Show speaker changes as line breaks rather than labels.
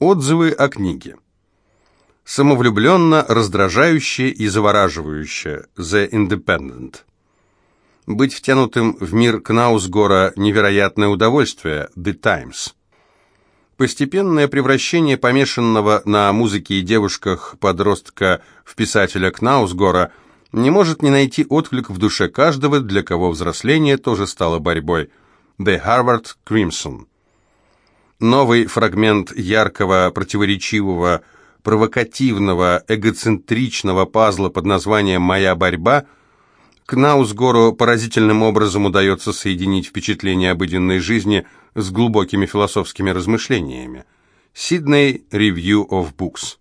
Отзывы о книге. Самовлюбленно, раздражающе и завораживающе. The Independent. Быть втянутым в мир Кнаусгора – невероятное удовольствие. The Times. Постепенное превращение помешанного на музыке и девушках подростка в писателя Кнаусгора не может не найти отклик в душе каждого, для кого взросление тоже стало борьбой. The Harvard Crimson. Новый фрагмент яркого, противоречивого, провокативного, эгоцентричного пазла под названием «Моя борьба» к Наусгору поразительным образом удается соединить впечатление обыденной жизни с глубокими философскими размышлениями. Сидней Review of Books